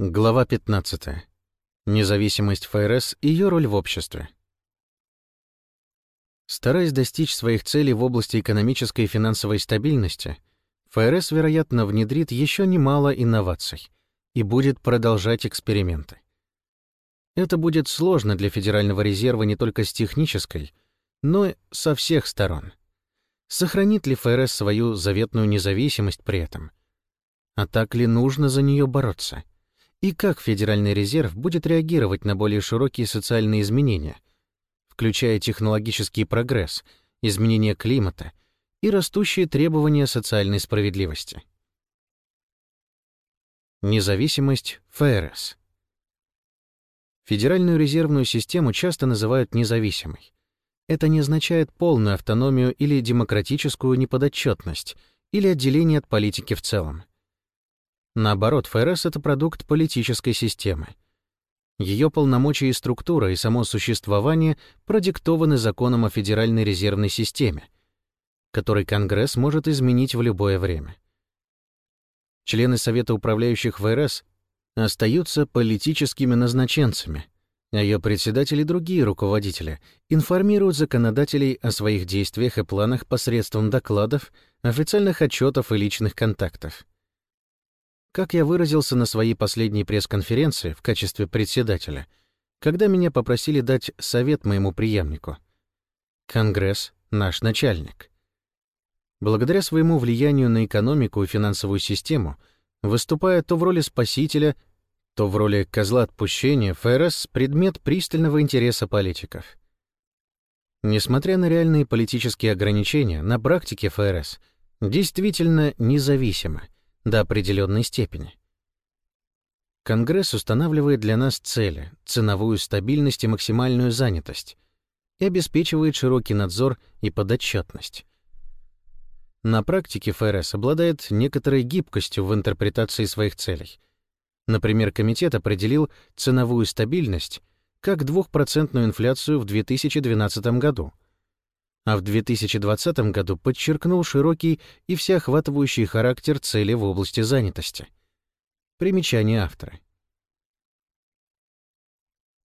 Глава 15. Независимость ФРС и ее роль в обществе. Стараясь достичь своих целей в области экономической и финансовой стабильности, ФРС, вероятно, внедрит еще немало инноваций и будет продолжать эксперименты. Это будет сложно для Федерального резерва не только с технической, но со всех сторон. Сохранит ли ФРС свою заветную независимость при этом? А так ли нужно за нее бороться? И как Федеральный резерв будет реагировать на более широкие социальные изменения, включая технологический прогресс, изменение климата и растущие требования социальной справедливости? Независимость ФРС Федеральную резервную систему часто называют независимой. Это не означает полную автономию или демократическую неподотчетность, или отделение от политики в целом. Наоборот, ФРС — это продукт политической системы. Ее полномочия и структура и само существование продиктованы законом о Федеральной резервной системе, который Конгресс может изменить в любое время. Члены Совета управляющих ФРС остаются политическими назначенцами, а ее председатели и другие руководители информируют законодателей о своих действиях и планах посредством докладов, официальных отчетов и личных контактов. Как я выразился на своей последней пресс-конференции в качестве председателя, когда меня попросили дать совет моему преемнику. Конгресс — наш начальник. Благодаря своему влиянию на экономику и финансовую систему — Выступая то в роли спасителя, то в роли козла отпущения, ФРС — предмет пристального интереса политиков. Несмотря на реальные политические ограничения, на практике ФРС действительно независимо до определенной степени. Конгресс устанавливает для нас цели, ценовую стабильность и максимальную занятость и обеспечивает широкий надзор и подотчетность. На практике ФРС обладает некоторой гибкостью в интерпретации своих целей. Например, комитет определил ценовую стабильность как двухпроцентную инфляцию в 2012 году, а в 2020 году подчеркнул широкий и всеохватывающий характер цели в области занятости. Примечание автора.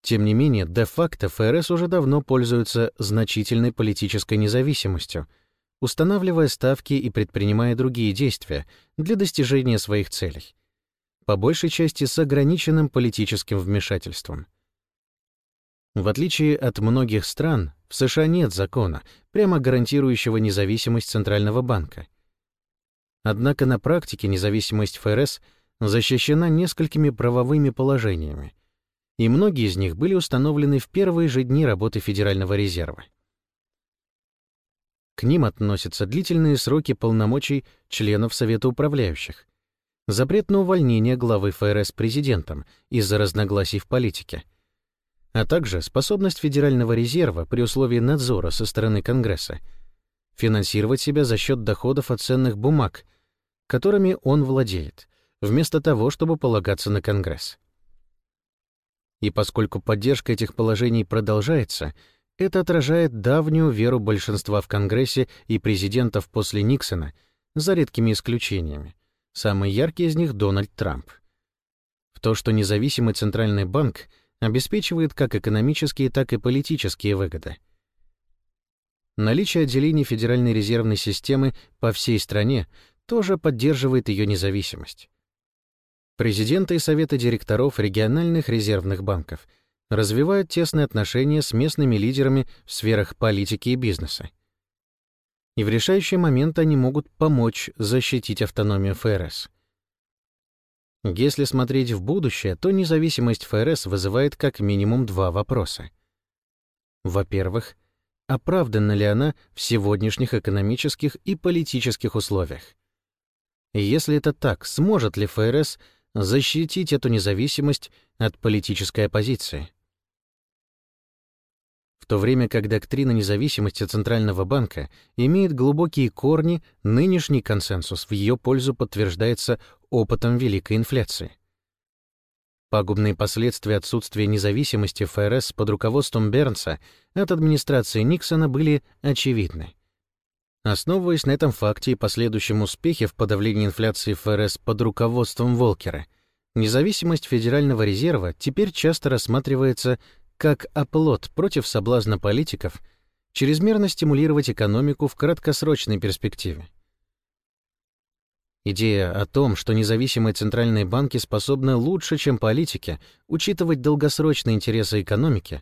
Тем не менее, де-факто ФРС уже давно пользуется значительной политической независимостью — устанавливая ставки и предпринимая другие действия для достижения своих целей, по большей части с ограниченным политическим вмешательством. В отличие от многих стран, в США нет закона, прямо гарантирующего независимость Центрального банка. Однако на практике независимость ФРС защищена несколькими правовыми положениями, и многие из них были установлены в первые же дни работы Федерального резерва. К ним относятся длительные сроки полномочий членов Совета управляющих, запрет на увольнение главы ФРС президентом из-за разногласий в политике, а также способность Федерального резерва при условии надзора со стороны Конгресса финансировать себя за счет доходов от ценных бумаг, которыми он владеет, вместо того, чтобы полагаться на Конгресс. И поскольку поддержка этих положений продолжается — это отражает давнюю веру большинства в Конгрессе и президентов после Никсона, за редкими исключениями. Самый яркий из них — Дональд Трамп. В то, что независимый Центральный банк обеспечивает как экономические, так и политические выгоды. Наличие отделений Федеральной резервной системы по всей стране тоже поддерживает ее независимость. Президенты и советы директоров региональных резервных банков — развивают тесные отношения с местными лидерами в сферах политики и бизнеса. И в решающий момент они могут помочь защитить автономию ФРС. Если смотреть в будущее, то независимость ФРС вызывает как минимум два вопроса. Во-первых, оправдана ли она в сегодняшних экономических и политических условиях? Если это так, сможет ли ФРС защитить эту независимость от политической оппозиции? то время как доктрина независимости Центрального банка имеет глубокие корни, нынешний консенсус в ее пользу подтверждается опытом великой инфляции. Пагубные последствия отсутствия независимости ФРС под руководством Бернса от администрации Никсона были очевидны. Основываясь на этом факте и последующем успехе в подавлении инфляции ФРС под руководством Волкера, Независимость Федерального резерва теперь часто рассматривается как оплот против соблазна политиков чрезмерно стимулировать экономику в краткосрочной перспективе. Идея о том, что независимые центральные банки способны лучше, чем политики, учитывать долгосрочные интересы экономики,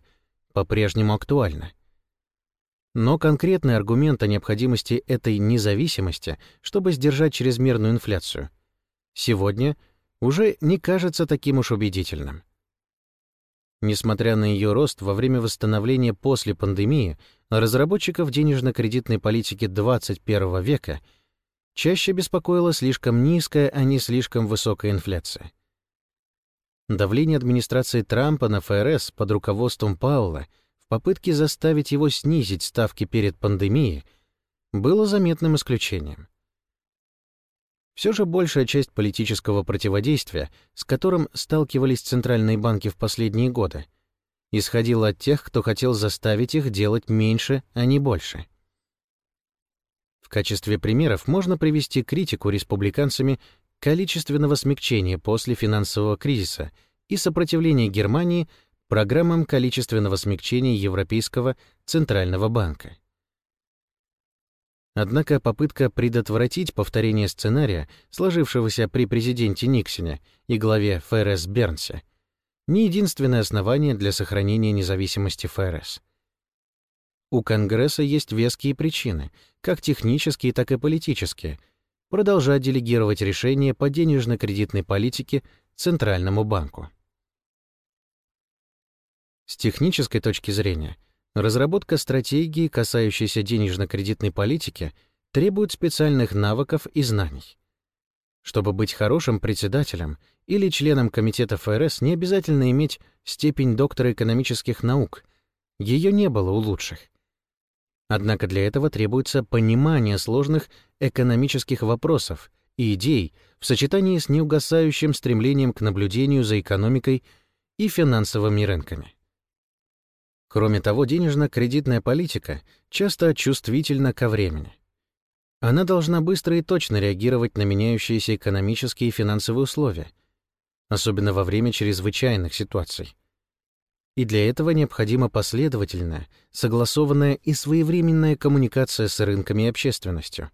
по-прежнему актуальна. Но конкретный аргумент о необходимости этой независимости, чтобы сдержать чрезмерную инфляцию, сегодня уже не кажется таким уж убедительным. Несмотря на ее рост во время восстановления после пандемии, разработчиков денежно-кредитной политики 21 века чаще беспокоила слишком низкая, а не слишком высокая инфляция. Давление администрации Трампа на ФРС под руководством Пауэлла в попытке заставить его снизить ставки перед пандемией было заметным исключением. Все же большая часть политического противодействия, с которым сталкивались центральные банки в последние годы, исходила от тех, кто хотел заставить их делать меньше, а не больше. В качестве примеров можно привести критику республиканцами количественного смягчения после финансового кризиса и сопротивление Германии программам количественного смягчения Европейского Центрального банка. Однако попытка предотвратить повторение сценария, сложившегося при президенте Никсоне и главе ФРС Бернсе, не единственное основание для сохранения независимости ФРС. У Конгресса есть веские причины, как технические, так и политические, продолжать делегировать решения по денежно-кредитной политике Центральному банку. С технической точки зрения, разработка стратегии, касающейся денежно-кредитной политики, требует специальных навыков и знаний. Чтобы быть хорошим председателем или членом комитета ФРС, не обязательно иметь степень доктора экономических наук. Ее не было у лучших. Однако для этого требуется понимание сложных экономических вопросов и идей в сочетании с неугасающим стремлением к наблюдению за экономикой и финансовыми рынками. Кроме того, денежно-кредитная политика часто чувствительна ко времени. Она должна быстро и точно реагировать на меняющиеся экономические и финансовые условия, особенно во время чрезвычайных ситуаций. И для этого необходима последовательная, согласованная и своевременная коммуникация с рынками и общественностью.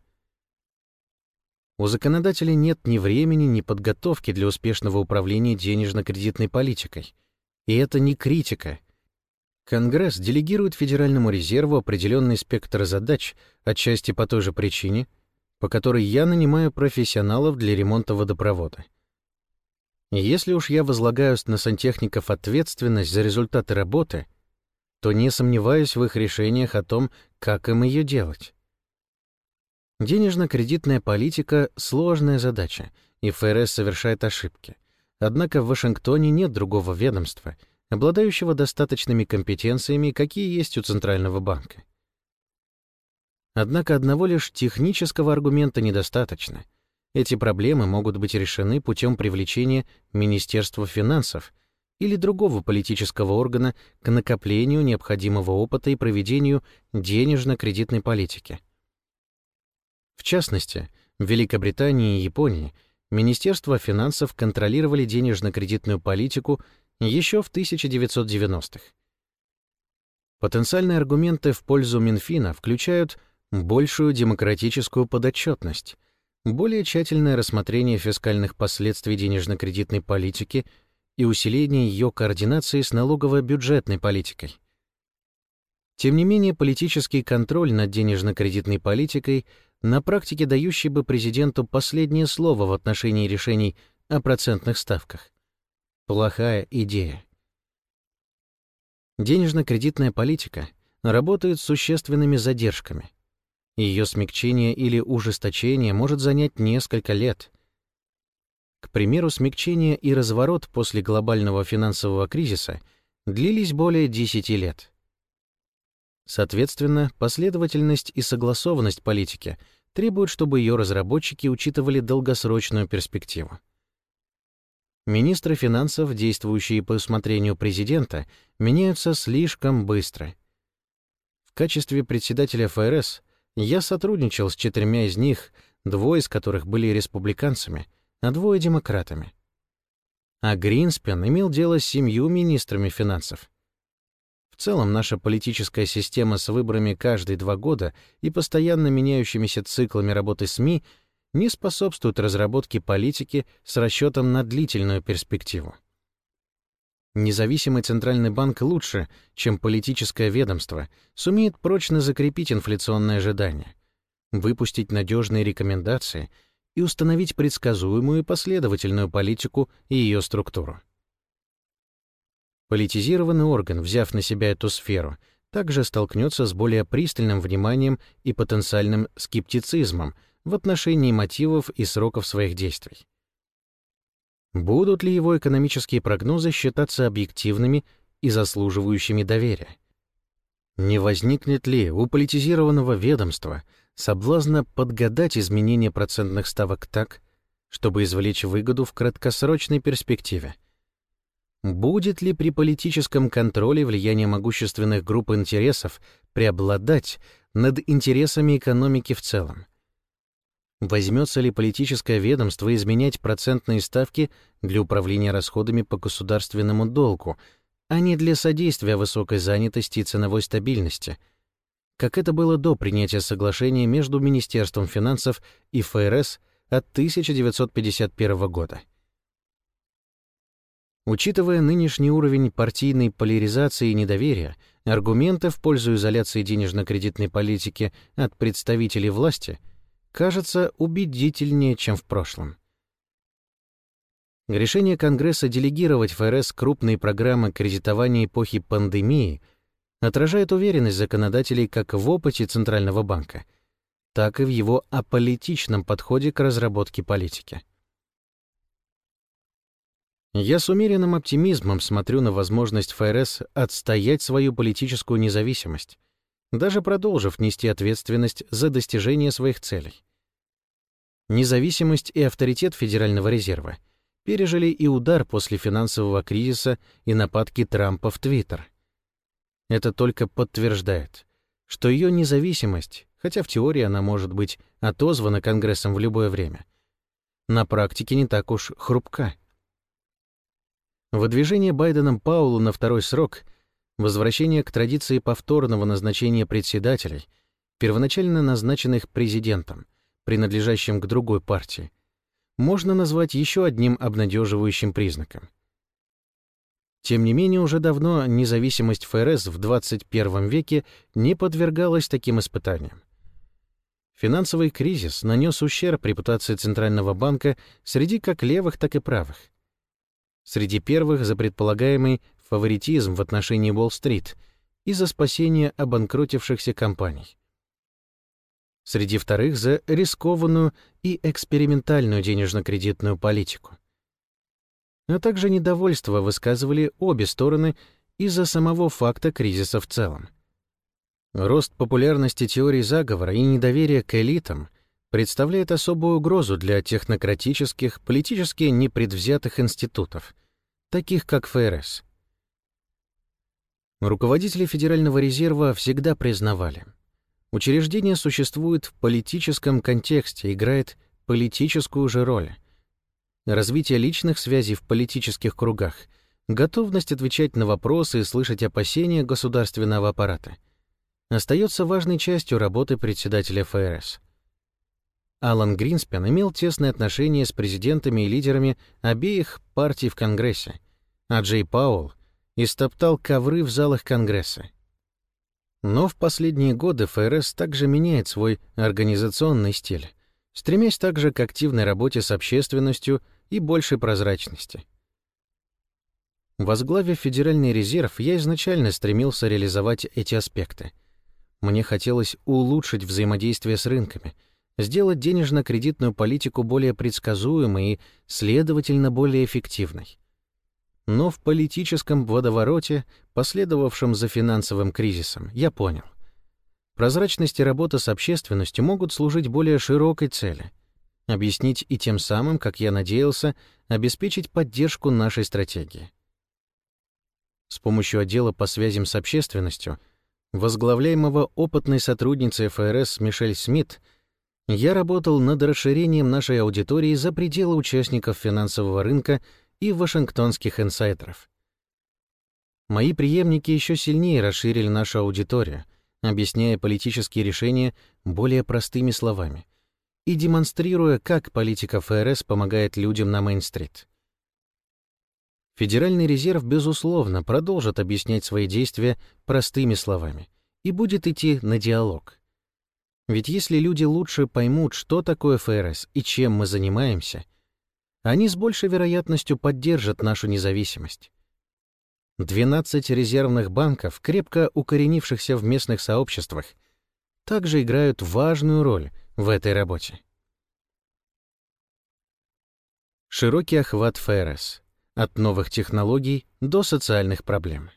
У законодателей нет ни времени, ни подготовки для успешного управления денежно-кредитной политикой. И это не критика, Конгресс делегирует Федеральному резерву определенный спектр задач, отчасти по той же причине, по которой я нанимаю профессионалов для ремонта водопровода. Если уж я возлагаю на сантехников ответственность за результаты работы, то не сомневаюсь в их решениях о том, как им ее делать. Денежно-кредитная политика — сложная задача, и ФРС совершает ошибки. Однако в Вашингтоне нет другого ведомства — обладающего достаточными компетенциями, какие есть у Центрального банка. Однако одного лишь технического аргумента недостаточно. Эти проблемы могут быть решены путем привлечения Министерства финансов или другого политического органа к накоплению необходимого опыта и проведению денежно-кредитной политики. В частности, в Великобритании и Японии Министерства финансов контролировали денежно-кредитную политику еще в 1990-х. Потенциальные аргументы в пользу Минфина включают большую демократическую подотчетность, более тщательное рассмотрение фискальных последствий денежно-кредитной политики и усиление ее координации с налогово-бюджетной политикой. Тем не менее, политический контроль над денежно-кредитной политикой на практике дающий бы президенту последнее слово в отношении решений о процентных ставках. Плохая идея. Денежно-кредитная политика работает с существенными задержками. Ее смягчение или ужесточение может занять несколько лет. К примеру, смягчение и разворот после глобального финансового кризиса длились более 10 лет. Соответственно, последовательность и согласованность политики требуют, чтобы ее разработчики учитывали долгосрочную перспективу. Министры финансов, действующие по усмотрению президента, меняются слишком быстро. В качестве председателя ФРС я сотрудничал с четырьмя из них, двое из которых были республиканцами, а двое — демократами. а Гринспен имел дело с семью министрами финансов. В целом, наша политическая система с выборами каждые два года и постоянно меняющимися циклами работы СМИ не способствует разработке политики с расчетом на длительную перспективу. Независимый Центральный банк лучше, чем политическое ведомство, сумеет прочно закрепить инфляционные ожидания, выпустить надежные рекомендации и установить предсказуемую и последовательную политику и ее структуру. Политизированный орган, взяв на себя эту сферу, также столкнется с более пристальным вниманием и потенциальным скептицизмом в отношении мотивов и сроков своих действий. Будут ли его экономические прогнозы считаться объективными и заслуживающими доверия? Не возникнет ли у политизированного ведомства соблазна подгадать изменения процентных ставок так, чтобы извлечь выгоду в краткосрочной перспективе? Будет ли при политическом контроле влияние могущественных групп интересов преобладать над интересами экономики в целом? Возьмется ли политическое ведомство изменять процентные ставки для управления расходами по государственному долгу, а не для содействия высокой занятости и ценовой стабильности, как это было до принятия соглашения между Министерством финансов и ФРС от 1951 года? Учитывая нынешний уровень партийной поляризации и недоверия, аргументы в пользу изоляции денежно-кредитной политики от представителей власти кажется убедительнее, чем в прошлом. Решение Конгресса делегировать ФРС крупные программы кредитования эпохи пандемии отражает уверенность законодателей как в опыте Центрального банка, так и в его аполитичном подходе к разработке политики. Я с умеренным оптимизмом смотрю на возможность ФРС отстоять свою политическую независимость, даже продолжив нести ответственность за достижение своих целей. Независимость и авторитет Федерального резерва пережили и удар после финансового кризиса и нападки Трампа в Твиттер. Это только подтверждает, что ее независимость, хотя в теории она может быть отозвана Конгрессом в любое время, на практике не так уж хрупка. Выдвижение Байденом Паулу на второй срок, возвращение к традиции повторного назначения председателей, первоначально назначенных президентом, принадлежащим к другой партии, можно назвать еще одним обнадеживающим признаком. Тем не менее, уже давно независимость ФРС в 21 веке не подвергалась таким испытаниям. Финансовый кризис нанес ущерб репутации Центрального банка среди как левых, так и правых. Среди первых за предполагаемый фаворитизм в отношении Уолл-стрит и за спасение обанкротившихся компаний. Среди вторых за рискованную и экспериментальную денежно-кредитную политику. А также недовольство высказывали обе стороны из-за самого факта кризиса в целом. Рост популярности теории заговора и недоверие к элитам представляет особую угрозу для технократических, политически непредвзятых институтов, таких как ФРС. Руководители Федерального резерва всегда признавали, учреждение существует в политическом контексте, играет политическую же роль. Развитие личных связей в политических кругах, готовность отвечать на вопросы и слышать опасения государственного аппарата остается важной частью работы председателя ФРС. Алан Гринспен имел тесные отношения с президентами и лидерами обеих партий в Конгрессе, а Джей Пауэлл истоптал ковры в залах Конгресса. Но в последние годы ФРС также меняет свой организационный стиль, стремясь также к активной работе с общественностью и большей прозрачности. Возглавив Федеральный резерв, я изначально стремился реализовать эти аспекты. Мне хотелось улучшить взаимодействие с рынками — сделать денежно-кредитную политику более предсказуемой и, следовательно, более эффективной. Но в политическом водовороте, последовавшем за финансовым кризисом, я понял. Прозрачность и работа с общественностью могут служить более широкой цели — объяснить и тем самым, как я надеялся, обеспечить поддержку нашей стратегии. С помощью отдела по связям с общественностью, возглавляемого опытной сотрудницей ФРС Мишель Смит — я работал над расширением нашей аудитории за пределы участников финансового рынка и вашингтонских инсайдеров. Мои преемники еще сильнее расширили нашу аудиторию, объясняя политические решения более простыми словами и демонстрируя, как политика ФРС помогает людям на Мейн-стрит. Федеральный резерв, безусловно, продолжит объяснять свои действия простыми словами и будет идти на диалог. Ведь если люди лучше поймут, что такое ФРС и чем мы занимаемся, они с большей вероятностью поддержат нашу независимость. 12 резервных банков, крепко укоренившихся в местных сообществах, также играют важную роль в этой работе. Широкий охват ФРС. От новых технологий до социальных проблем.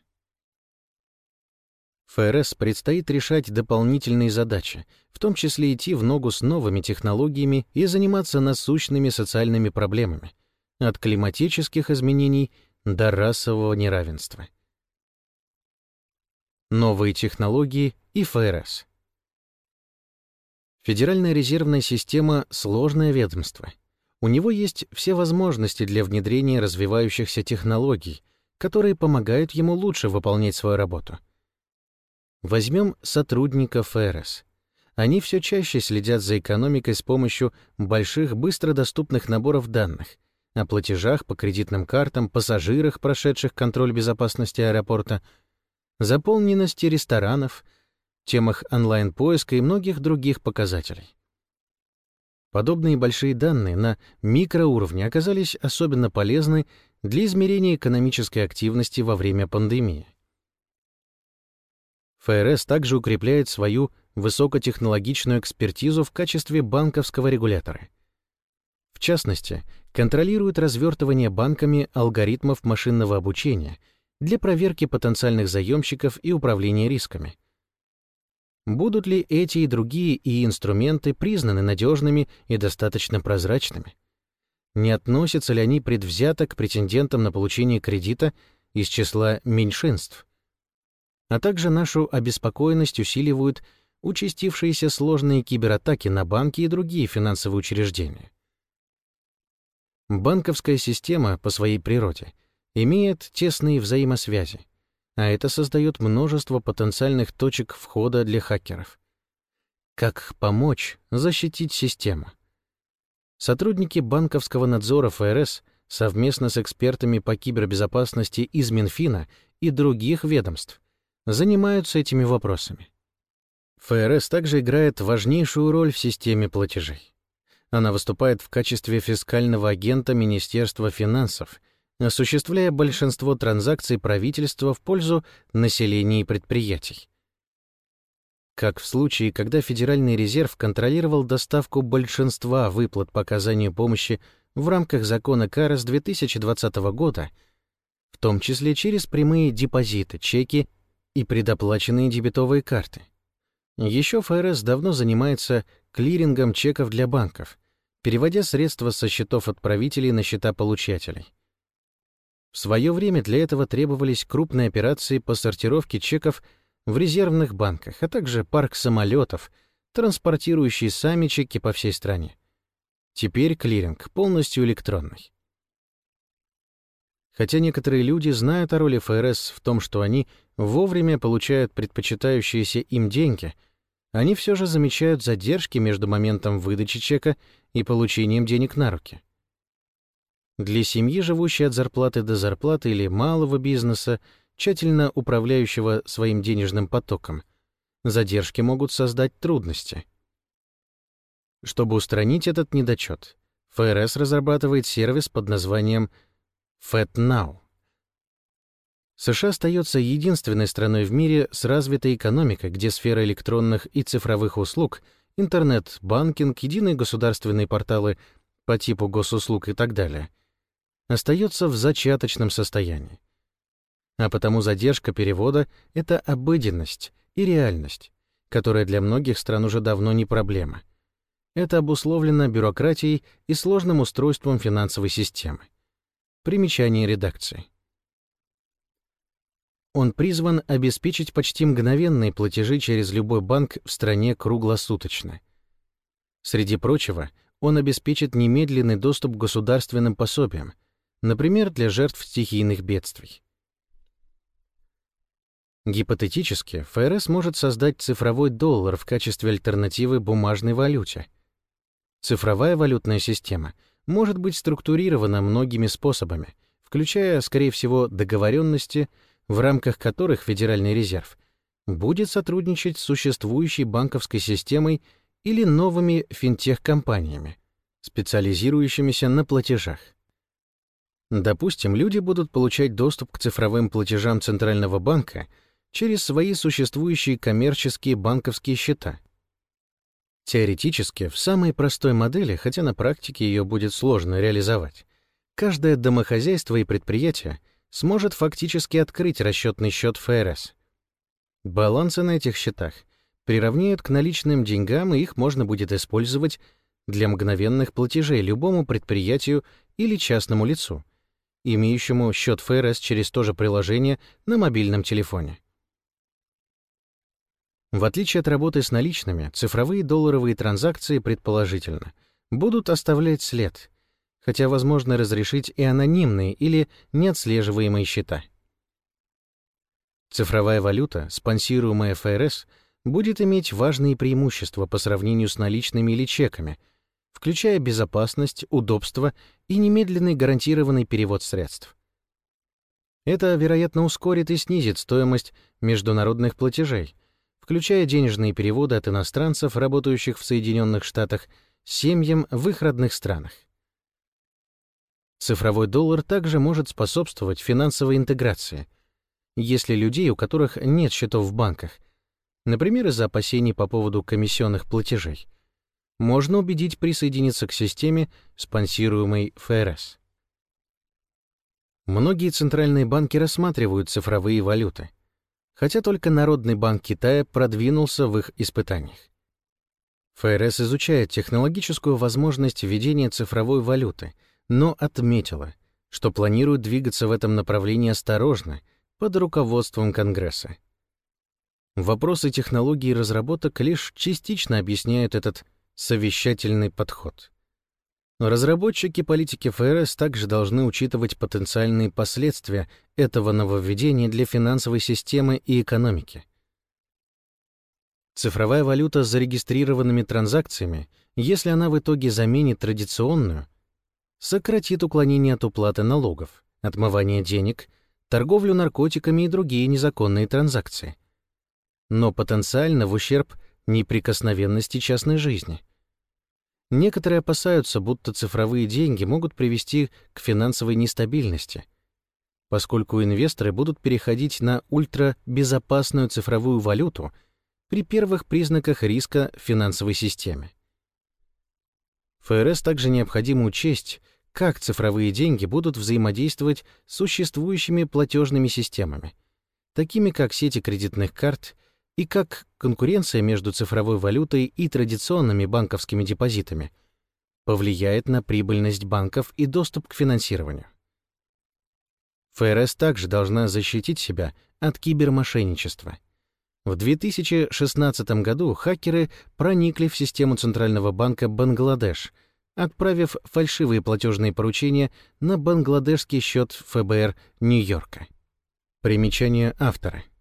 ФРС предстоит решать дополнительные задачи, в том числе идти в ногу с новыми технологиями и заниматься насущными социальными проблемами, от климатических изменений до расового неравенства. Новые технологии и ФРС. Федеральная резервная система — сложное ведомство. У него есть все возможности для внедрения развивающихся технологий, которые помогают ему лучше выполнять свою работу. Возьмем сотрудников ФРС. Они все чаще следят за экономикой с помощью больших быстродоступных наборов данных о платежах по кредитным картам, пассажирах, прошедших контроль безопасности аэропорта, заполненности ресторанов — темах онлайн-поиска и многих других показателей. Подобные большие данные на микроуровне оказались особенно полезны для измерения экономической активности во время пандемии. ФРС также укрепляет свою высокотехнологичную экспертизу в качестве банковского регулятора. В частности, контролирует развертывание банками алгоритмов машинного обучения для проверки потенциальных заемщиков и управления рисками, Будут ли эти и другие и инструменты признаны надежными и достаточно прозрачными? Не относятся ли они предвзято к претендентам на получение кредита из числа меньшинств? А также нашу обеспокоенность усиливают участившиеся сложные кибератаки на банки и другие финансовые учреждения. Банковская система по своей природе имеет тесные взаимосвязи а это создает множество потенциальных точек входа для хакеров. Как помочь защитить систему? Сотрудники банковского надзора ФРС совместно с экспертами по кибербезопасности из Минфина и других ведомств занимаются этими вопросами. ФРС также играет важнейшую роль в системе платежей. Она выступает в качестве фискального агента Министерства финансов — осуществляя большинство транзакций правительства в пользу населения и предприятий. Как в случае, когда Федеральный резерв контролировал доставку большинства выплат по оказанию помощи в рамках закона КАРАС 2020 года, в том числе через прямые депозиты, чеки и предоплаченные дебетовые карты. Еще ФРС давно занимается клирингом чеков для банков, переводя средства со счетов отправителей на счета получателей. В свое время для этого требовались крупные операции по сортировке чеков в резервных банках, а также парк самолетов, транспортирующий сами чеки по всей стране. Теперь клиринг полностью электронный. Хотя некоторые люди знают о роли ФРС в том, что они вовремя получают предпочитающиеся им деньги, они все же замечают задержки между моментом выдачи чека и получением денег на руки. Для семьи, живущей от зарплаты до зарплаты или малого бизнеса, тщательно управляющего своим денежным потоком, задержки могут создать трудности. Чтобы устранить этот недочет, ФРС разрабатывает сервис под названием FedNow. США остается единственной страной в мире с развитой экономикой, где сфера электронных и цифровых услуг, интернет, банкинг, единые государственные порталы по типу госуслуг и так далее — остается в зачаточном состоянии. А потому задержка перевода — это обыденность и реальность, которая для многих стран уже давно не проблема. Это обусловлено бюрократией и сложным устройством финансовой системы. Примечание редакции. Он призван обеспечить почти мгновенные платежи через любой банк в стране круглосуточно. Среди прочего, он обеспечит немедленный доступ к государственным пособиям — например, для жертв стихийных бедствий. Гипотетически, ФРС может создать цифровой доллар в качестве альтернативы бумажной валюте. Цифровая валютная система может быть структурирована многими способами, включая, скорее всего, договоренности, в рамках которых Федеральный резерв будет сотрудничать с существующей банковской системой или новыми финтех-компаниями, специализирующимися на платежах. Допустим, люди будут получать доступ к цифровым платежам Центрального банка — через свои существующие коммерческие банковские счета. Теоретически, в самой простой модели, хотя на практике ее будет сложно реализовать, каждое домохозяйство и предприятие сможет фактически открыть расчетный счет ФРС. Балансы на этих счетах приравняют к наличным деньгам, и их можно будет использовать для мгновенных платежей любому предприятию или частному лицу, имеющему счет ФРС через то же приложение на мобильном телефоне. В отличие от работы с наличными, цифровые долларовые транзакции, предположительно, будут оставлять след, хотя возможно разрешить и анонимные или неотслеживаемые счета. Цифровая валюта, спонсируемая ФРС, будет иметь важные преимущества по сравнению с наличными или чеками, включая безопасность, удобство и немедленный гарантированный перевод средств. Это, вероятно, ускорит и снизит стоимость международных платежей — включая денежные переводы от иностранцев, работающих в Соединенных Штатах, семьям в их родных странах. Цифровой доллар также может способствовать финансовой интеграции. Если людей, у которых нет счетов в банках, например, из-за опасений по поводу комиссионных платежей, можно убедить присоединиться к системе, спонсируемой ФРС. Многие центральные банки рассматривают цифровые валюты хотя только Народный банк Китая продвинулся в их испытаниях. ФРС изучает технологическую возможность введения цифровой валюты, но отметила, что планирует двигаться в этом направлении осторожно, под руководством Конгресса. Вопросы технологий и разработок лишь частично объясняют этот совещательный подход. Разработчики политики ФРС также должны учитывать потенциальные последствия этого нововведения для финансовой системы и экономики. Цифровая валюта с зарегистрированными транзакциями, если она в итоге заменит традиционную, сократит уклонение от уплаты налогов, отмывание денег, торговлю наркотиками и другие незаконные транзакции. Но потенциально в ущерб неприкосновенности частной жизни — Некоторые опасаются, будто цифровые деньги могут привести к финансовой нестабильности, поскольку инвесторы будут переходить на ультрабезопасную цифровую валюту при первых признаках риска финансовой системе. ФРС также необходимо учесть, как цифровые деньги будут взаимодействовать с существующими платежными системами, такими как сети кредитных карт и как конкуренция между цифровой валютой и традиционными банковскими депозитами повлияет на прибыльность банков и доступ к финансированию. ФРС также должна защитить себя от кибермошенничества. В 2016 году хакеры проникли в систему Центрального банка Бангладеш, отправив фальшивые платежные поручения на бангладешский счет ФБР Нью-Йорка. Примечание автора —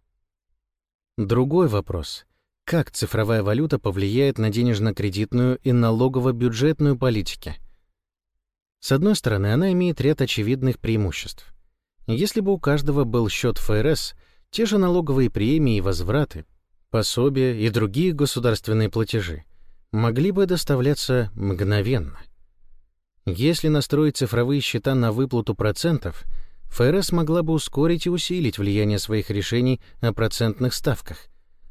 Другой вопрос. Как цифровая валюта повлияет на денежно-кредитную и налогово-бюджетную политики? С одной стороны, она имеет ряд очевидных преимуществ. Если бы у каждого был счет ФРС, те же налоговые премии и возвраты, пособия и другие государственные платежи могли бы доставляться мгновенно. Если настроить цифровые счета на выплату процентов — ФРС могла бы ускорить и усилить влияние своих решений о процентных ставках,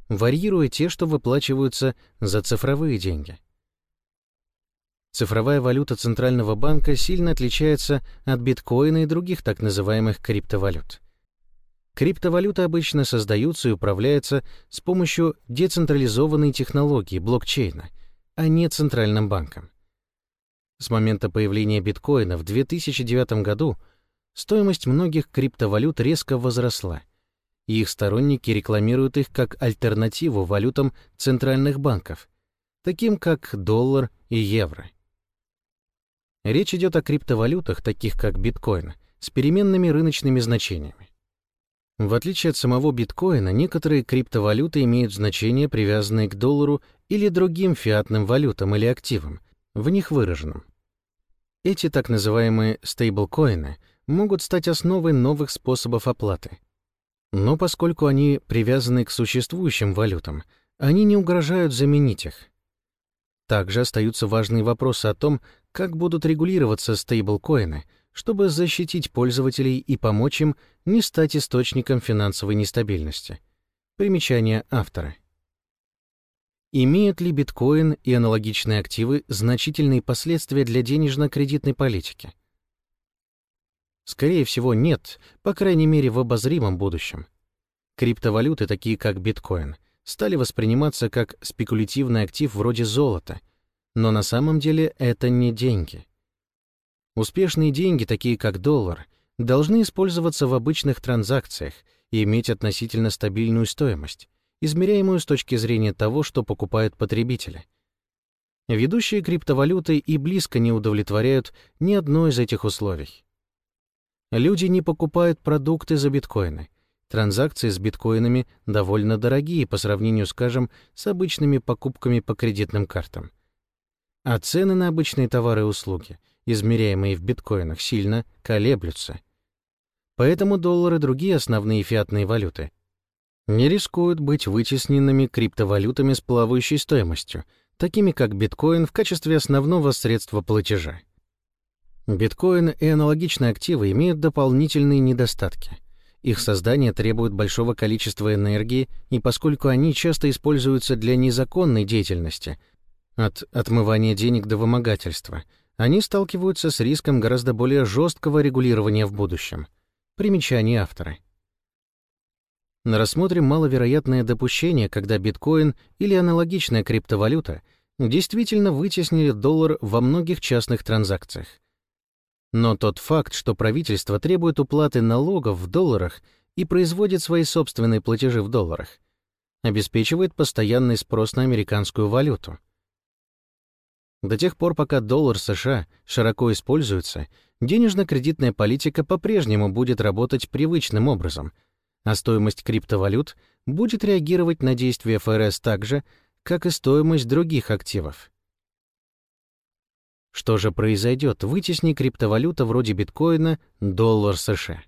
варьируя те, что выплачиваются за цифровые деньги. Цифровая валюта Центрального банка сильно отличается от биткоина и других так называемых криптовалют. Криптовалюты обычно создаются и управляются с помощью децентрализованной технологии блокчейна, а не центральным банком. С момента появления биткоина в 2009 году – Стоимость многих криптовалют резко возросла, и их сторонники рекламируют их как альтернативу валютам центральных банков, таким как доллар и евро. Речь идет о криптовалютах, таких как биткоин, с переменными рыночными значениями. В отличие от самого биткоина, некоторые криптовалюты имеют значение, привязанное к доллару или другим фиатным валютам или активам, в них выраженным. Эти так называемые стейблкоины могут стать основой новых способов оплаты. Но поскольку они привязаны к существующим валютам, они не угрожают заменить их. Также остаются важные вопросы о том, как будут регулироваться стейблкоины — чтобы защитить пользователей и помочь им не стать источником финансовой нестабильности. Примечание автора. Имеют ли биткоин и аналогичные активы значительные последствия для денежно-кредитной политики? Скорее всего, нет, по крайней мере в обозримом будущем. Криптовалюты, такие как биткоин, стали восприниматься как спекулятивный актив вроде золота, но на самом деле это не деньги — Успешные деньги, такие как доллар, должны использоваться в обычных транзакциях и иметь относительно стабильную стоимость, измеряемую с точки зрения того, что покупают потребители. Ведущие криптовалюты и близко не удовлетворяют ни одно из этих условий. Люди не покупают продукты за биткоины. Транзакции с биткоинами довольно дорогие по сравнению, скажем, с обычными покупками по кредитным картам. А цены на обычные товары и услуги — измеряемые в биткоинах, сильно колеблются. Поэтому доллар и другие основные фиатные валюты не рискуют быть вытесненными криптовалютами с плавающей стоимостью, такими как биткоин в качестве основного средства платежа. Биткоин и аналогичные активы имеют дополнительные недостатки. Их создание требует большого количества энергии, и поскольку они часто используются для незаконной деятельности, от отмывания денег до вымогательства — они сталкиваются с риском гораздо более жесткого регулирования в будущем. Примечание автора. Рассмотрим маловероятное допущение, когда биткоин или аналогичная криптовалюта действительно вытеснили доллар во многих частных транзакциях. Но тот факт, что правительство требует уплаты налогов в долларах и производит свои собственные платежи в долларах, обеспечивает постоянный спрос на американскую валюту. До тех пор, пока доллар США широко используется, денежно-кредитная политика по-прежнему будет работать привычным образом, а стоимость криптовалют будет реагировать на действия ФРС так же, как и стоимость других активов. Что же произойдет, вытесни криптовалюта вроде биткоина доллар США?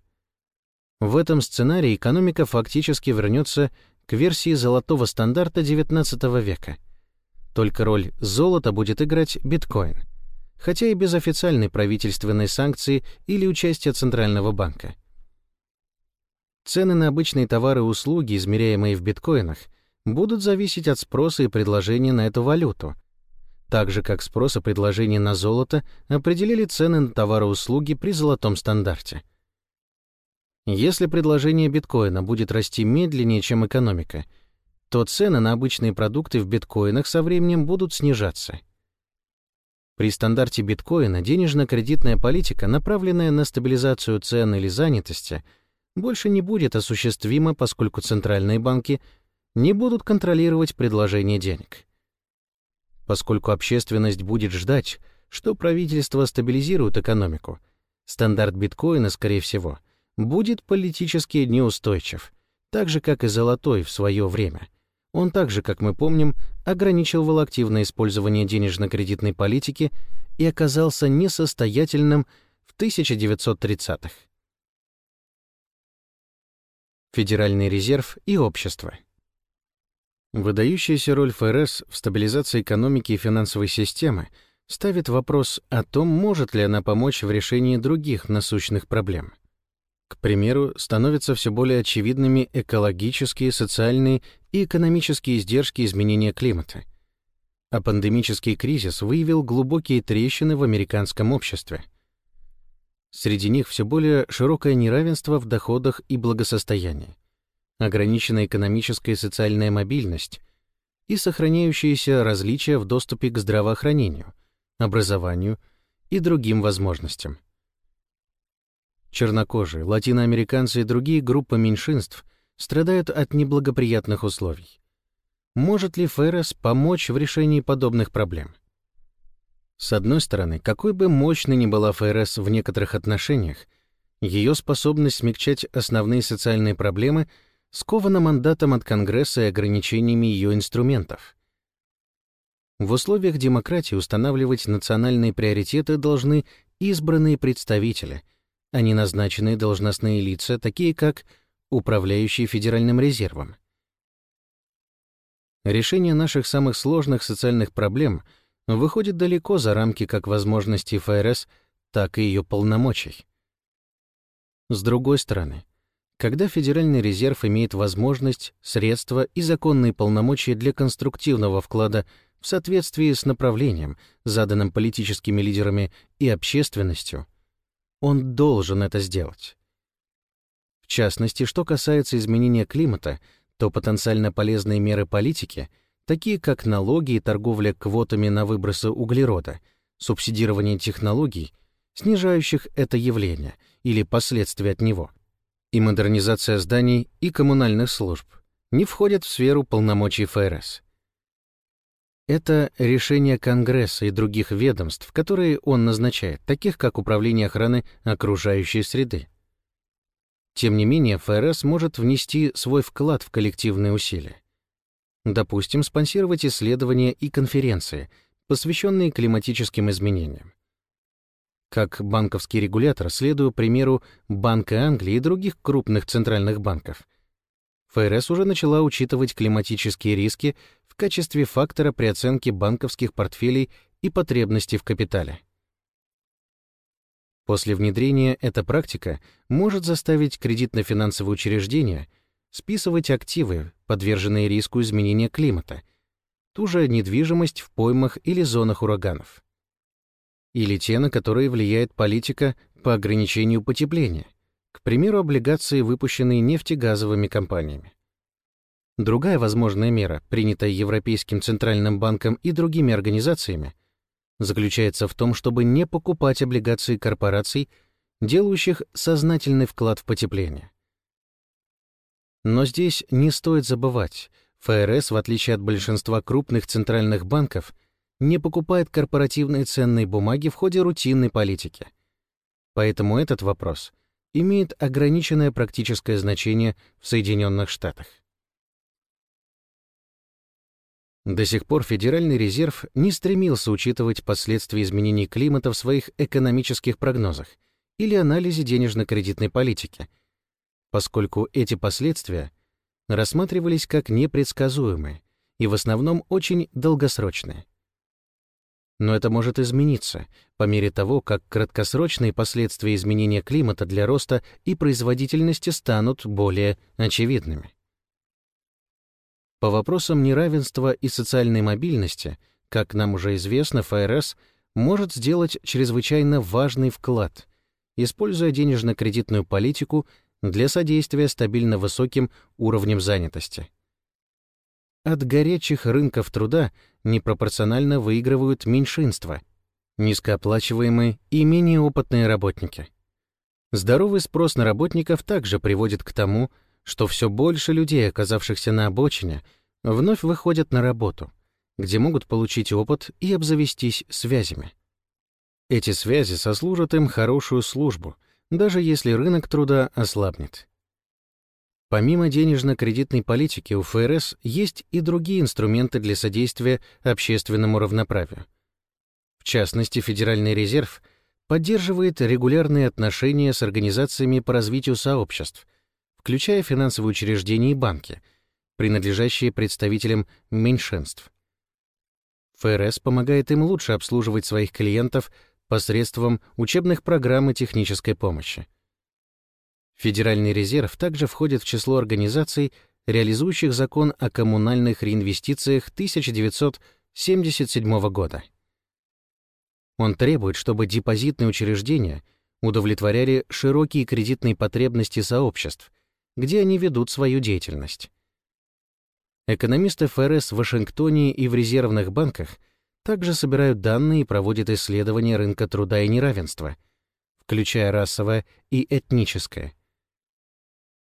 В этом сценарии экономика фактически вернется к версии золотого стандарта XIX века — только роль золота будет играть биткоин, хотя и без официальной правительственной санкции или участия Центрального банка. Цены на обычные товары и услуги, измеряемые в биткоинах, будут зависеть от спроса и предложения на эту валюту, так же как спрос и предложение на золото определили цены на товары и услуги при золотом стандарте. Если предложение биткоина будет расти медленнее, чем экономика — то цены на обычные продукты в биткоинах со временем будут снижаться. При стандарте биткоина денежно-кредитная политика, направленная на стабилизацию цен или занятости, больше не будет осуществима, поскольку центральные банки не будут контролировать предложение денег. Поскольку общественность будет ждать, что правительство стабилизирует экономику, стандарт биткоина, скорее всего, будет политически неустойчив, так же, как и золотой в свое время — он также, как мы помним, ограничивал активное использование денежно-кредитной политики и оказался несостоятельным в 1930-х. Федеральный резерв и общество. Выдающаяся роль ФРС в стабилизации экономики и финансовой системы ставит вопрос о том, может ли она помочь в решении других насущных проблем — к примеру, становятся все более очевидными экологические, социальные и экономические издержки изменения климата. А пандемический кризис выявил глубокие трещины в американском обществе. Среди них все более широкое неравенство в доходах и благосостоянии, ограниченная экономическая и социальная мобильность и сохраняющиеся различия в доступе к здравоохранению, образованию и другим возможностям. Чернокожие, латиноамериканцы и другие группы меньшинств страдают от неблагоприятных условий. Может ли ФРС помочь в решении подобных проблем? С одной стороны, какой бы мощной ни была ФРС в некоторых отношениях, Ее способность смягчать основные социальные проблемы скована мандатом от Конгресса и ограничениями ее инструментов. В условиях демократии устанавливать национальные приоритеты должны избранные представители, а не назначенные должностные лица, такие как управляющие Федеральным резервом. Решение наших самых сложных социальных проблем выходит далеко за рамки как возможностей ФРС, так и ее полномочий. С другой стороны, когда Федеральный резерв имеет возможность, средства и законные полномочия для конструктивного вклада в соответствии с направлением, заданным политическими лидерами и общественностью, он должен это сделать. В частности, что касается изменения климата — то потенциально полезные меры политики, такие как налоги и торговля квотами на выбросы углерода, субсидирование технологий, снижающих это явление или последствия от него, и модернизация зданий и коммунальных служб, не входят в сферу полномочий ФРС. Это решение Конгресса и других ведомств, которые он назначает, таких как Управление охраны окружающей среды. Тем не менее, ФРС может внести свой вклад в коллективные усилия. Допустим, спонсировать исследования и конференции, посвященные климатическим изменениям. Как банковский регулятор, следуя примеру Банка Англии и других крупных центральных банков, ФРС уже начала учитывать климатические риски в качестве фактора при оценке банковских портфелей и потребностей в капитале. После внедрения эта практика может заставить кредитно-финансовые учреждения списывать активы, подверженные риску изменения климата, ту же недвижимость в поймах или зонах ураганов, или те, на которые влияет политика по ограничению потепления, к примеру, облигации, выпущенные нефтегазовыми компаниями. Другая возможная мера, принятая Европейским Центральным банком и другими организациями, заключается в том, чтобы не покупать облигации корпораций, делающих сознательный вклад в потепление. Но здесь не стоит забывать, ФРС, в отличие от большинства крупных центральных банков, не покупает корпоративные ценные бумаги в ходе рутинной политики. Поэтому этот вопрос имеет ограниченное практическое значение в Соединенных Штатах. До сих пор Федеральный резерв не стремился учитывать последствия изменений климата в своих экономических прогнозах или анализе денежно-кредитной политики, поскольку эти последствия рассматривались как непредсказуемые и в основном очень долгосрочные. Но это может измениться по мере того, как краткосрочные последствия изменения климата для роста и производительности станут более очевидными. По вопросам неравенства и социальной мобильности, как нам уже известно, ФРС может сделать чрезвычайно важный вклад, используя денежно-кредитную политику для содействия стабильно высоким уровням занятости. От горячих рынков труда непропорционально выигрывают меньшинства, низкооплачиваемые и менее опытные работники. Здоровый спрос на работников также приводит к тому, все больше людей, оказавшихся на обочине, вновь выходят на работу, где могут получить опыт и обзавестись связями. Эти связи сослужат им хорошую службу, даже если рынок труда ослабнет. Помимо денежно-кредитной политики у ФРС есть и другие инструменты для содействия общественному равноправию. В частности, Федеральный резерв поддерживает регулярные отношения с организациями по развитию сообществ, включая финансовые учреждения и банки, принадлежащие представителям меньшинств. ФРС помогает им лучше обслуживать своих клиентов посредством учебных программ и технической помощи. Федеральный резерв также входит в число организаций, реализующих закон о коммунальных реинвестициях 1977 года. Он требует, чтобы депозитные учреждения удовлетворяли широкие кредитные потребности сообществ, где они ведут свою деятельность. Экономисты ФРС в Вашингтоне и в резервных банках также собирают данные и проводят исследования рынка труда и неравенства, включая расовое и этническое.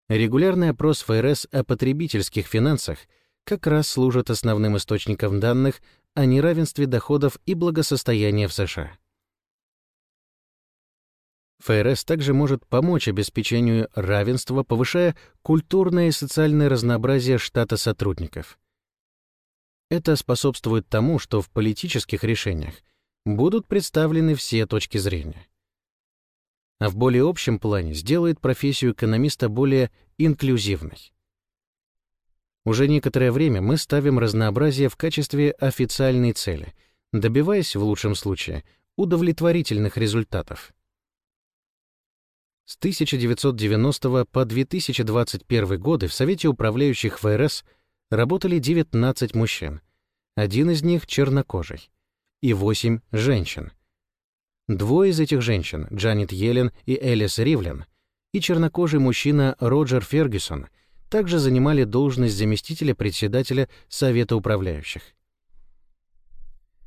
Регулярный опрос ФРС о потребительских финансах как раз служит основным источником данных о неравенстве доходов и благосостояния в США. ФРС также может помочь обеспечению равенства, повышая культурное и социальное разнообразие штата сотрудников. Это способствует тому, что в политических решениях будут представлены все точки зрения. А в более общем плане сделает профессию экономиста более инклюзивной. Уже некоторое время мы ставим разнообразие в качестве официальной цели, добиваясь, в лучшем случае, удовлетворительных результатов. С 1990 по 2021 годы в Совете управляющих ФРС работали 19 мужчин, один из них чернокожий, и 8 женщин. Двое из этих женщин, Джанет Йеллен и Элис Ривлен, и чернокожий мужчина Роджер Фергюсон, также занимали должность заместителя председателя Совета управляющих.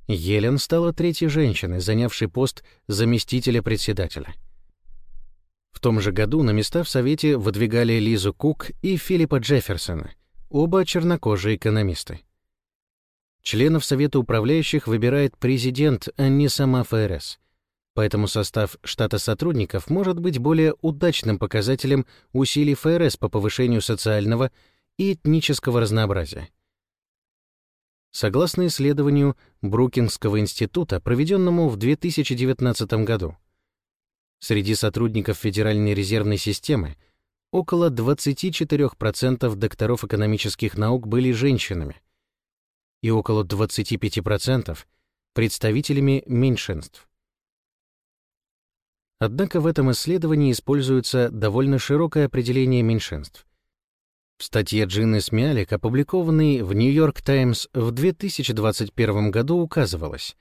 Йеллен стала третьей женщиной, занявшей пост заместителя председателя — в том же году на места в Совете выдвигали Лизу Кук и Филиппа Джефферсона, оба чернокожие экономисты. Членов Совета управляющих выбирает президент, а не сама ФРС. Поэтому состав штата сотрудников может быть более удачным показателем усилий ФРС по повышению социального и этнического разнообразия. Согласно исследованию Брукингского института, проведенному в 2019 году, Среди сотрудников Федеральной резервной системы около 24% докторов экономических наук были женщинами и около 25% представителями меньшинств. Однако в этом исследовании используется довольно широкое определение меньшинств. В статье Джины Смиалик, опубликованной в «Нью-Йорк Таймс» в 2021 году, указывалось,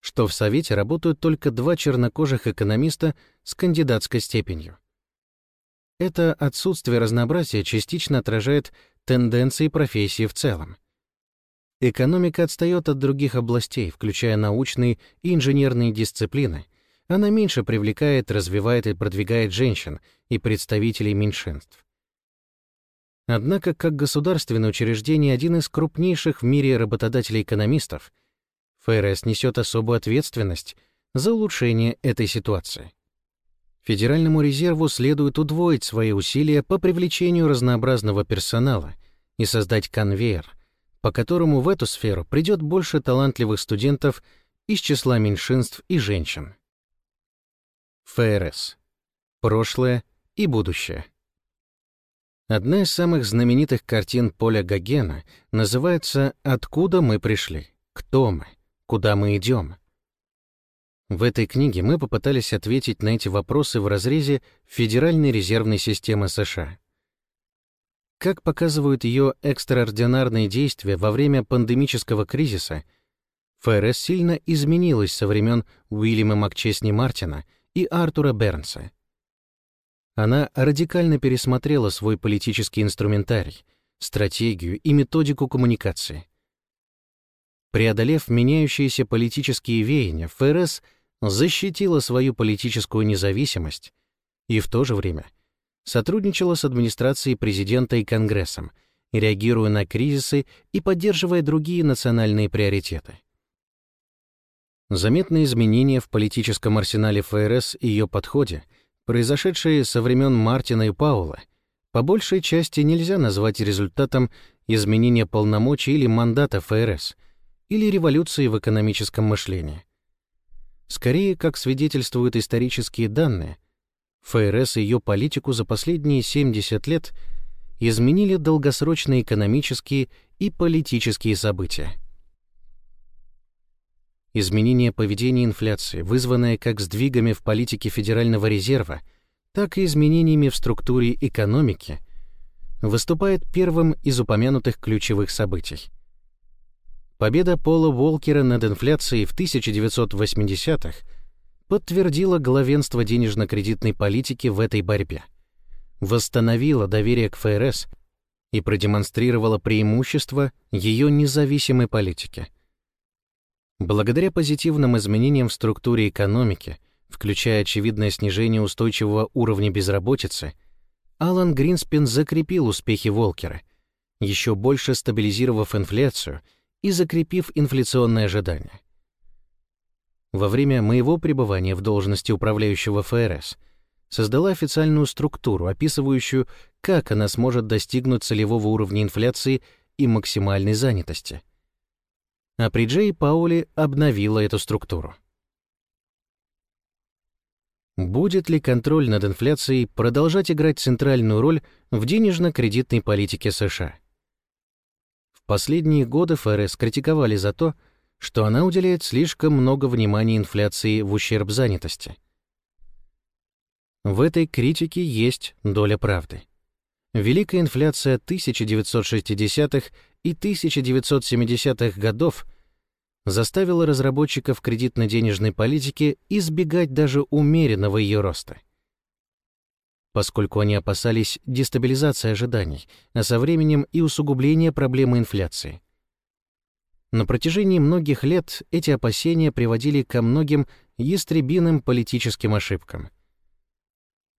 что в Совете работают только два чернокожих экономиста с кандидатской степенью. Это отсутствие разнообразия частично отражает тенденции профессии в целом. Экономика отстает от других областей, включая научные и инженерные дисциплины. Она меньше привлекает, развивает и продвигает женщин и представителей меньшинств. Однако, как государственное учреждение, один из крупнейших в мире работодателей-экономистов — ФРС несет особую ответственность за улучшение этой ситуации. Федеральному резерву следует удвоить свои усилия по привлечению разнообразного персонала и создать конвейер, по которому в эту сферу придет больше талантливых студентов из числа меньшинств и женщин. ФРС. Прошлое и будущее. Одна из самых знаменитых картин Поля Гогена называется «Откуда мы пришли? Кто мы?». Куда мы идем? В этой книге мы попытались ответить на эти вопросы в разрезе Федеральной резервной системы США. Как показывают ее экстраординарные действия во время пандемического кризиса, ФРС сильно изменилась со времен Уильяма Макчесни Мартина и Артура Бернса. Она радикально пересмотрела свой политический инструментарий, стратегию и методику коммуникации — Преодолев меняющиеся политические веяния, ФРС защитила свою политическую независимость и в то же время сотрудничала с администрацией президента и Конгрессом, реагируя на кризисы и поддерживая другие национальные приоритеты. Заметные изменения в политическом арсенале ФРС и ее подходе, произошедшие со времен Мартина и Паула, по большей части нельзя назвать результатом изменения полномочий или мандата ФРС — или революции в экономическом мышлении. Скорее, как свидетельствуют исторические данные, ФРС и ее политику за последние 70 лет изменили долгосрочные экономические и политические события. Изменение поведения инфляции, вызванное как сдвигами в политике Федерального резерва, так и изменениями в структуре экономики, выступает первым из упомянутых ключевых событий. Победа Пола Волкера над инфляцией в 1980-х подтвердила главенство денежно-кредитной политики в этой борьбе, восстановила доверие к ФРС и продемонстрировала преимущество ее независимой политики. Благодаря позитивным изменениям в структуре экономики, включая очевидное снижение устойчивого уровня безработицы, Алан Гринспен закрепил успехи Волкера, еще больше стабилизировав инфляцию – и закрепив инфляционные ожидания. Во время моего пребывания в должности управляющего ФРС создала официальную структуру, описывающую, как она сможет достигнуть целевого уровня инфляции и максимальной занятости. А при Джей Паули обновила эту структуру. Будет ли контроль над инфляцией продолжать играть центральную роль в денежно-кредитной политике США? Последние годы ФРС критиковали за то, что она уделяет слишком много внимания инфляции в ущерб занятости. В этой критике есть доля правды. Великая инфляция 1960-х и 1970-х годов — заставила разработчиков кредитно-денежной политики избегать даже умеренного ее роста. Поскольку они опасались дестабилизации ожиданий, а со временем и усугубления проблемы инфляции. На протяжении многих лет эти опасения приводили ко многим ястребиным политическим ошибкам.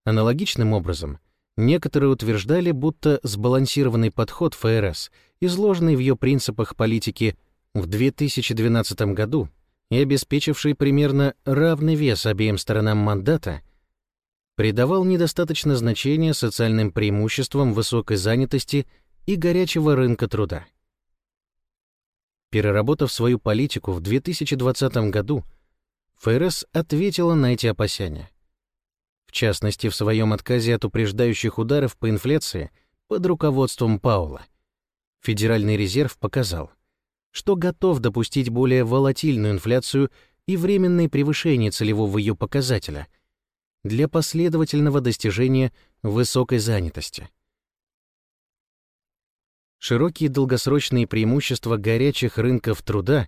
Аналогичным образом, некоторые утверждали, будто сбалансированный подход ФРС, изложенный в ее принципах политики – в 2012 году и обеспечивший примерно равный вес обеим сторонам мандата, придавал недостаточно значения социальным преимуществам высокой занятости и горячего рынка труда. Переработав свою политику в 2020 году, ФРС ответила на эти опасения. В частности, в своем отказе от упреждающих ударов по инфляции под руководством Паула. Федеральный резерв показал, что готов допустить более волатильную инфляцию и временное превышение целевого ее показателя для последовательного достижения высокой занятости. Широкие долгосрочные преимущества горячих рынков труда,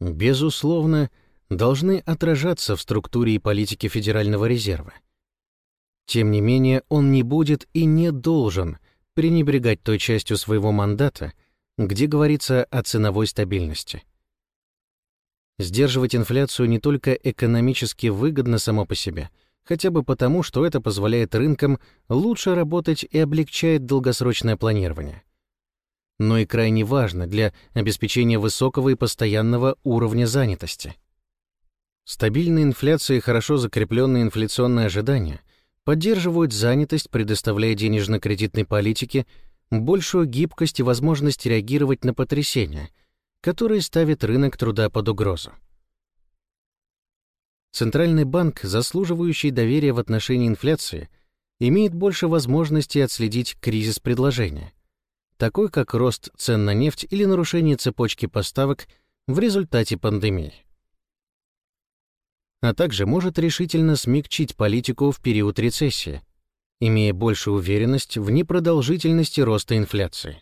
безусловно, должны отражаться в структуре и политике Федерального резерва. Тем не менее, он не будет и не должен пренебрегать той частью своего мандата, где говорится о ценовой стабильности. Сдерживать инфляцию не только экономически выгодно само по себе, хотя бы потому, что это позволяет рынкам лучше работать и облегчает долгосрочное планирование. Но и крайне важно для обеспечения высокого и постоянного уровня занятости. Стабильная инфляция и хорошо закрепленные инфляционные ожидания поддерживают занятость, предоставляя денежно-кредитной политике большую гибкость и возможность реагировать на потрясения, которые ставят рынок труда под угрозу. Центральный банк, заслуживающий доверия в отношении инфляции, имеет больше возможностей отследить кризис предложения, такой как рост цен на нефть или нарушение цепочки поставок в результате пандемии. А также может решительно смягчить политику в период рецессии – имея большую уверенность в непродолжительности роста инфляции.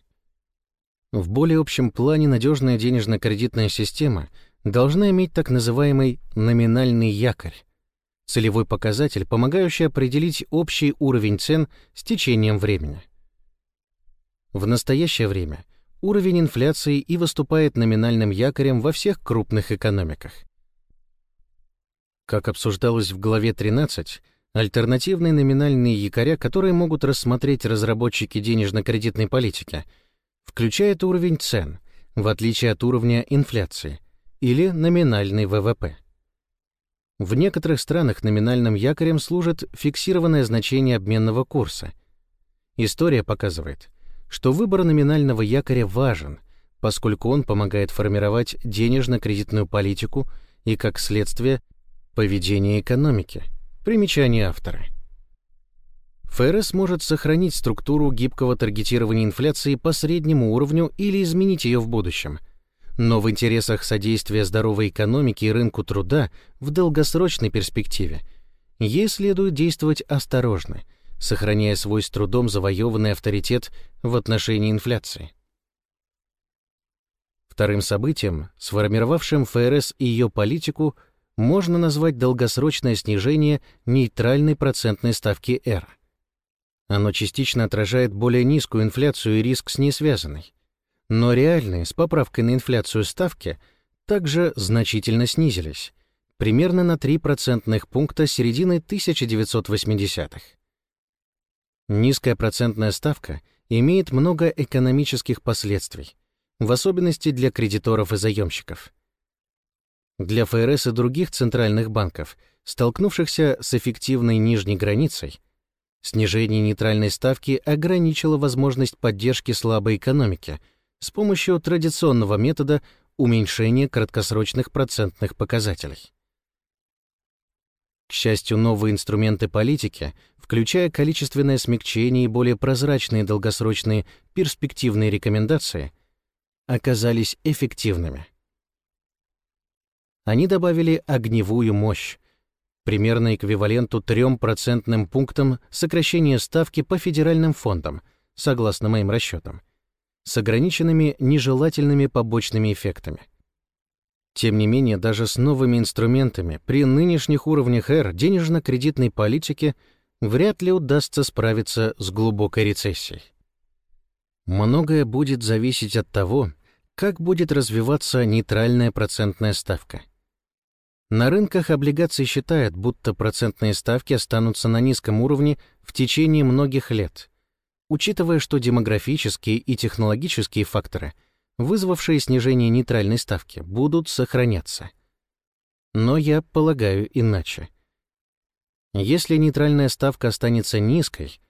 В более общем плане надежная денежно-кредитная система должна иметь так называемый номинальный якорь, целевой показатель, помогающий определить общий уровень цен с течением времени. В настоящее время уровень инфляции и выступает номинальным якорем во всех крупных экономиках. Как обсуждалось в главе 13, Альтернативные номинальные якоря, которые могут рассмотреть разработчики денежно-кредитной политики, включают уровень цен, в отличие от уровня инфляции, или номинальный ВВП. В некоторых странах номинальным якорем служит фиксированное значение обменного курса. История показывает, что выбор номинального якоря важен, поскольку он помогает формировать денежно-кредитную политику и, как следствие, поведение экономики – Примечание автора. ФРС может сохранить структуру гибкого таргетирования инфляции по среднему уровню или изменить ее в будущем. Но в интересах содействия здоровой экономике и рынку труда в долгосрочной перспективе ей следует действовать осторожно, сохраняя свой с трудом завоеванный авторитет в отношении инфляции. Вторым событием, сформировавшим ФРС и ее политику – можно назвать долгосрочное снижение нейтральной процентной ставки R. Оно частично отражает более низкую инфляцию и риск с ней связанный. Но реальные, с поправкой на инфляцию ставки, также значительно снизились, примерно на 3 процентных пункта середины 1980-х. Низкая процентная ставка имеет много экономических последствий, в особенности для кредиторов и заемщиков. Для ФРС и других центральных банков столкнувшихся с эффективной нижней границей, снижение нейтральной ставки ограничило возможность поддержки слабой экономики с помощью традиционного метода уменьшения краткосрочных процентных показателей. К счастью, новые инструменты политики, включая количественное смягчение и более прозрачные долгосрочные перспективные рекомендации, оказались эффективными. Они добавили огневую мощь, примерно эквиваленту 3% пунктам сокращения ставки по федеральным фондам, согласно моим расчетам, с ограниченными нежелательными побочными эффектами. Тем не менее, даже с новыми инструментами при нынешних уровнях R денежно-кредитной политики вряд ли удастся справиться с глубокой рецессией. Многое будет зависеть от того, как будет развиваться нейтральная процентная ставка. На рынках облигаций считают, будто процентные ставки останутся на низком уровне в течение многих лет, учитывая, что демографические и технологические факторы — вызвавшие снижение нейтральной ставки, будут сохраняться. Но я полагаю иначе. Если нейтральная ставка останется низкой,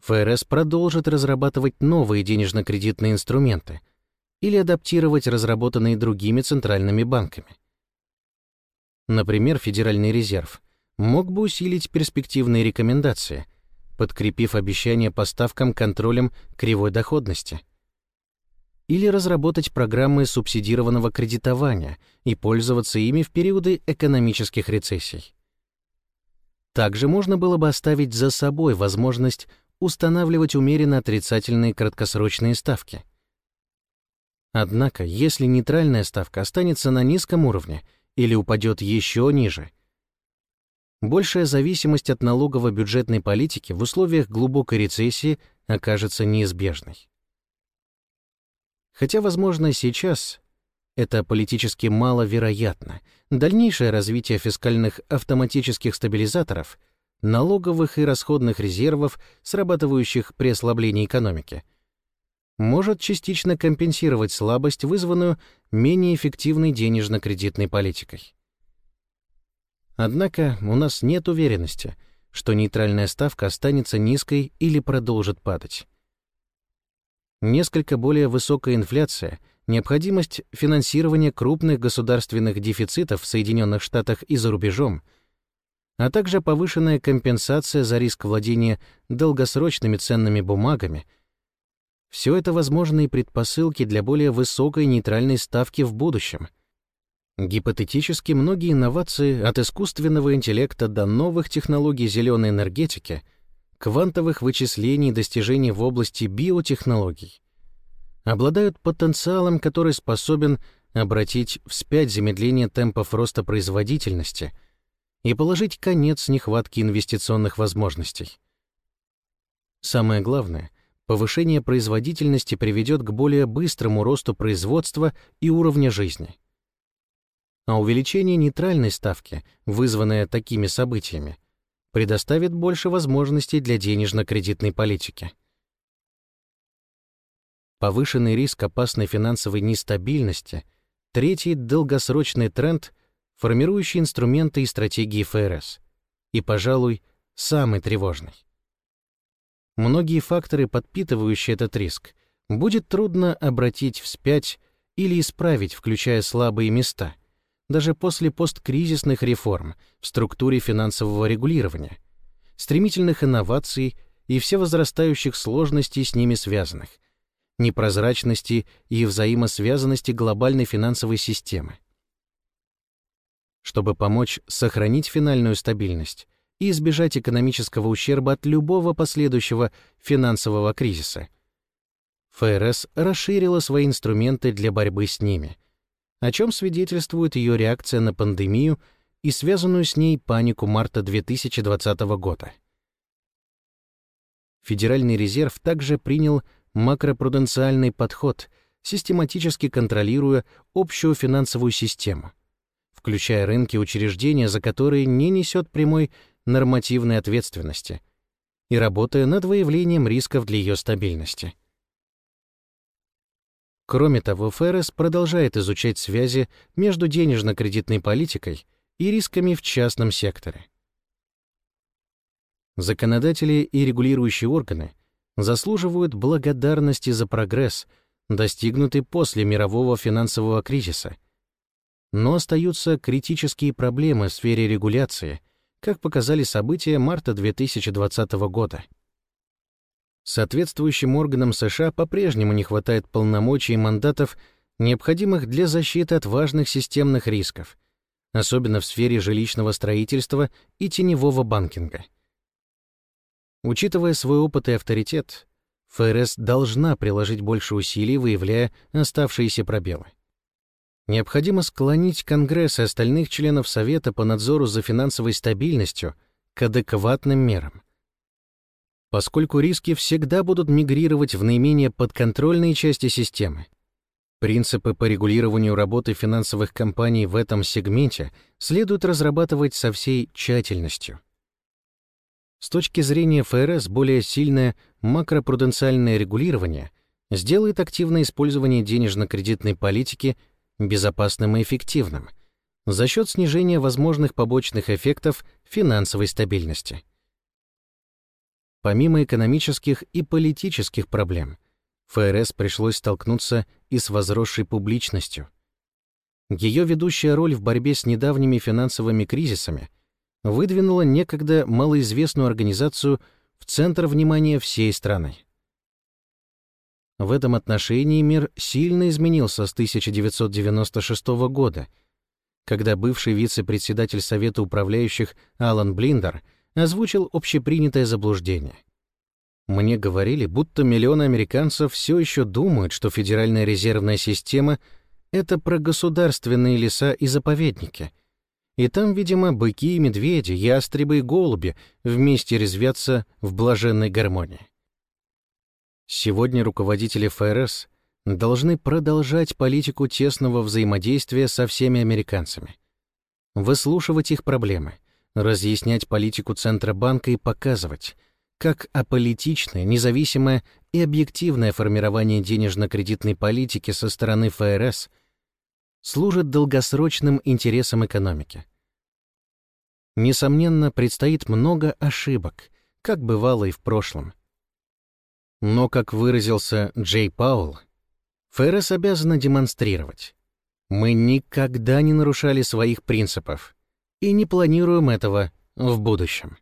ФРС продолжит разрабатывать новые денежно-кредитные инструменты или адаптировать разработанные другими центральными банками. Например, Федеральный резерв мог бы усилить перспективные рекомендации, подкрепив обещания по ставкам контролем кривой доходности — или разработать программы субсидированного кредитования и пользоваться ими в периоды экономических рецессий. Также можно было бы оставить за собой возможность устанавливать умеренно отрицательные краткосрочные ставки. Однако, если нейтральная ставка останется на низком уровне или упадет еще ниже, большая зависимость от налогово-бюджетной политики в условиях глубокой рецессии окажется неизбежной. Хотя, возможно, сейчас это политически маловероятно. Дальнейшее развитие фискальных автоматических стабилизаторов, налоговых и расходных резервов, срабатывающих при ослаблении экономики, может частично компенсировать слабость, вызванную менее эффективной денежно-кредитной политикой. Однако у нас нет уверенности, что нейтральная ставка останется низкой или продолжит падать несколько более высокая инфляция, необходимость финансирования крупных государственных дефицитов в Соединенных Штатах и за рубежом, а также повышенная компенсация за риск владения долгосрочными ценными бумагами — все это возможные предпосылки для более высокой нейтральной ставки в будущем. Гипотетически многие инновации от искусственного интеллекта до новых технологий зеленой энергетики — квантовых вычислений и достижений в области биотехнологий, обладают потенциалом, который способен обратить вспять замедление темпов роста производительности и положить конец нехватке инвестиционных возможностей. Самое главное, повышение производительности приведет к более быстрому росту производства и уровня жизни. А увеличение нейтральной ставки, вызванное такими событиями, предоставит больше возможностей для денежно-кредитной политики. Повышенный риск опасной финансовой нестабильности — третий долгосрочный тренд, формирующий инструменты и стратегии ФРС, и, пожалуй, самый тревожный. Многие факторы, подпитывающие этот риск, будет трудно обратить вспять или исправить, включая слабые места — даже после посткризисных реформ в структуре финансового регулирования, стремительных инноваций и всевозрастающих сложностей с ними связанных, непрозрачности и взаимосвязанности глобальной финансовой системы. Чтобы помочь сохранить финальную стабильность и избежать экономического ущерба от любого последующего финансового кризиса, ФРС расширила свои инструменты для борьбы с ними — о чем свидетельствует ее реакция на пандемию и связанную с ней панику марта 2020 года. Федеральный резерв также принял макропруденциальный подход, систематически контролируя общую финансовую систему, включая рынки учреждения, за которые не несет прямой нормативной ответственности, и работая над выявлением рисков для ее стабильности. Кроме того, ФРС продолжает изучать связи между денежно-кредитной политикой и рисками в частном секторе. Законодатели и регулирующие органы заслуживают благодарности за прогресс, достигнутый после мирового финансового кризиса. Но остаются критические проблемы в сфере регуляции, как показали события марта 2020 года. Соответствующим органам США по-прежнему не хватает полномочий и мандатов, необходимых для защиты от важных системных рисков, особенно в сфере жилищного строительства и теневого банкинга. Учитывая свой опыт и авторитет, ФРС должна приложить больше усилий, выявляя оставшиеся пробелы. Необходимо склонить Конгресс и остальных членов Совета по надзору за финансовой стабильностью к адекватным мерам. Поскольку риски всегда будут мигрировать в наименее подконтрольные части системы, принципы по регулированию работы финансовых компаний в этом сегменте следует разрабатывать со всей тщательностью. С точки зрения ФРС, более сильное макропруденциальное регулирование сделает активное использование денежно-кредитной политики безопасным и эффективным за счет снижения возможных побочных эффектов финансовой стабильности. Помимо экономических и политических проблем, ФРС пришлось столкнуться и с возросшей публичностью. Ее ведущая роль в борьбе с недавними финансовыми кризисами выдвинула некогда малоизвестную организацию в центр внимания всей страны. В этом отношении мир сильно изменился с 1996 года, когда бывший вице-председатель Совета управляющих Алан Блиндер озвучил общепринятое заблуждение. Мне говорили, будто миллионы американцев все еще думают, что Федеральная резервная система — это про государственные леса и заповедники. И там, видимо, быки и медведи, ястребы и голуби вместе резвятся в блаженной гармонии. Сегодня руководители ФРС должны продолжать политику тесного взаимодействия со всеми американцами, выслушивать их проблемы, разъяснять политику Центробанка и показывать, как аполитичное, независимое и объективное формирование денежно-кредитной политики со стороны ФРС служит долгосрочным интересам экономики. Несомненно, предстоит много ошибок, как бывало и в прошлом, но, как выразился Джей Паул, ФРС обязана демонстрировать. Мы никогда не нарушали своих принципов и не планируем этого в будущем.